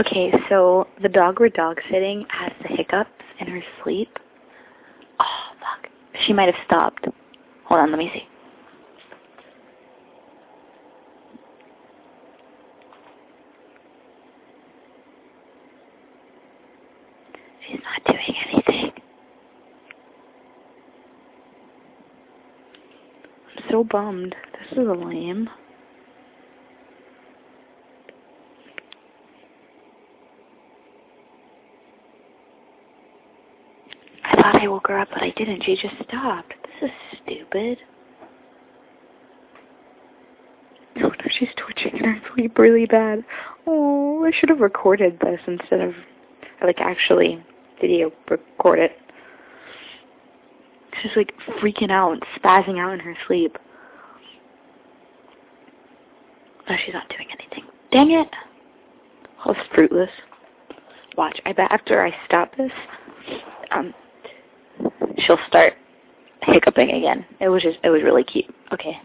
Okay, so the dog we're dog sitting has the hiccups in her sleep. Oh, fuck. She might have stopped. Hold on, let me see. She's not doing anything. I'm so bummed. This is a lame. I thought I woke her up, but I didn't. She just stopped. This is stupid. No, no, she's twitching in her sleep really bad. Oh, I should have recorded this instead of, like, actually video record it. She's like freaking out, and spazzing out in her sleep. No, she's not doing anything. Dang it! Oh, it's fruitless. Watch, I bet after I stop this, um, she'll start hiccuping again. It was just, it was really cute. Okay.